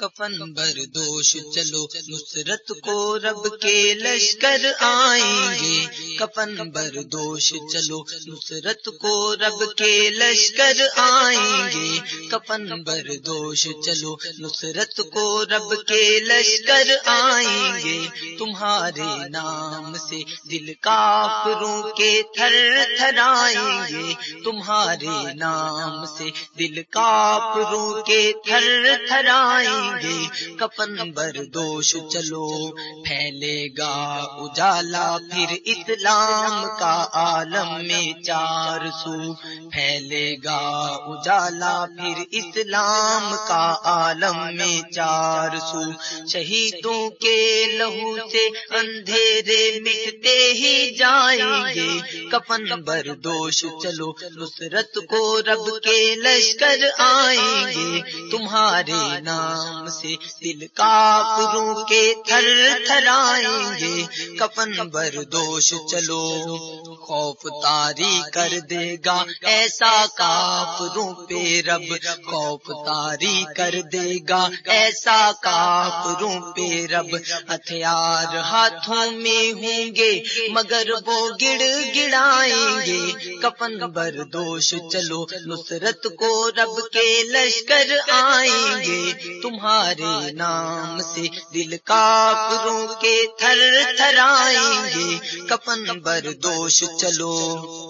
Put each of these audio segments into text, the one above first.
کفن بردوش چلو نصرت کو رب کے لشکر آئیں گے۔ کفن بردوش چلو نصرت کو رب کے لشکر آئیں گے۔ کفن بردوش چلو نصرت کو رب کے لشکر آئیں گے۔ تمہارے نام سے دل کافروں کے تھر تھرائیں گے۔ تمہارے نام سے دل کافروں کے تھر تھرائیں گے۔ کپن بردوش چلو پھیلے گا اجالا پھر اسلام کا عالم میں چار سو پھیلے گا اجالا، پھر اسلام کا عالم میں چار سو شہیدوں کے لہو سے اندھیرے مٹتے ہی جائیں گے۔ کپن بردوش چلو نصرت کو رب کے لشکر آئیں گے۔ تمہارے نام سے دل کافروں کے تھر تھرائیں گے۔ کپن بردوش چلو چلو۔ خوف تاری کر دے گا۔ ایسا کافروں پہ رب خوف تاری کر دے گا۔ ایسا کافروں پہ رب ہتھیار ہاتھوں میں ہوں گے، مگر وہ گڑ گڑائیں گے۔ کپن بردوش چلو، نصرت کو رب کے لشکر آئیں گے۔ تمہارے نام سے دل کافروں کے تھر تھرائیں گے۔ کپن بردوش چلو۔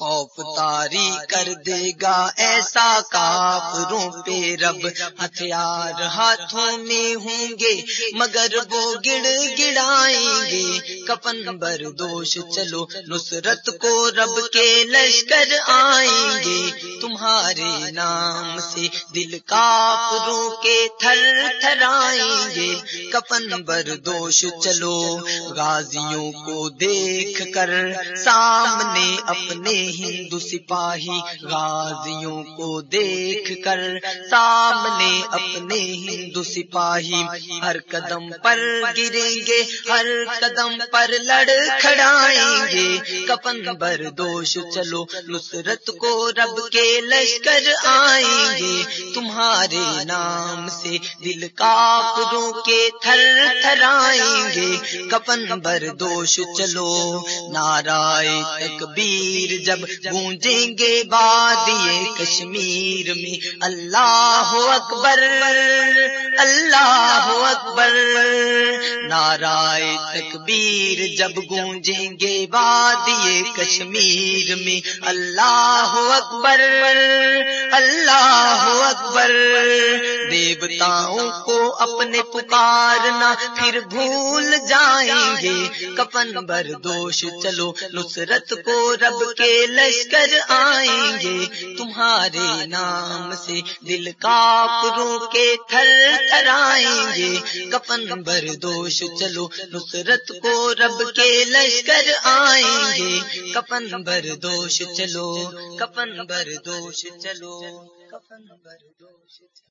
خوف تاری کر دے گا ایسا کافروں پہ رب۔ ہتھیار ہاتھوں میں ہوں گے، مگر وہ گڑ گڑائیں گے۔ کپن بردوش چلو، نصرت کو رب کے لشکر آئیں گے۔ تمہارے نام سے دل کافروں کے تھر تھرائیں گے۔ کپن بردوش چلو، غازیوں کو دیکھ کر سامنے اپنے ہندو سپاہی غازیوں کو دیکھ کر سامنے اپنے ہندو سپاہی ہر قدم پر گریں گے، ہر قدم پر لڑ کھڑائیں گے۔ کپن بردوش چلو، نصرت کو رب کے لشکر آئیں گے۔ تمہارے نام سے دل کافروں کے تھر تھرائیں گے۔ کپن بردوش چلو نارائ تکبیر جب گونجیں گے وادی کشمیر میں۔ اللہ اکبر اللہ اکبر۔ نارائ تکبیر جب گونجیں گے بادی کشمیر میں۔ اللہ اکبر۔ اللہ اکبر۔ دیوتاؤں کو اپنے پکارنا پھر بھول جائیں گے کپن بردوش چلو نصرت کو رب کے لشکر آئیں گے تمہارے نام سے دل کافروں کے تھر تھرائیں۔ گے کپن بردوش چلو، نصرت کو رب کے لشکر آئیں گے۔ کپن بردوش چلو کپن بردوش چلو کپن بردوش چلو۔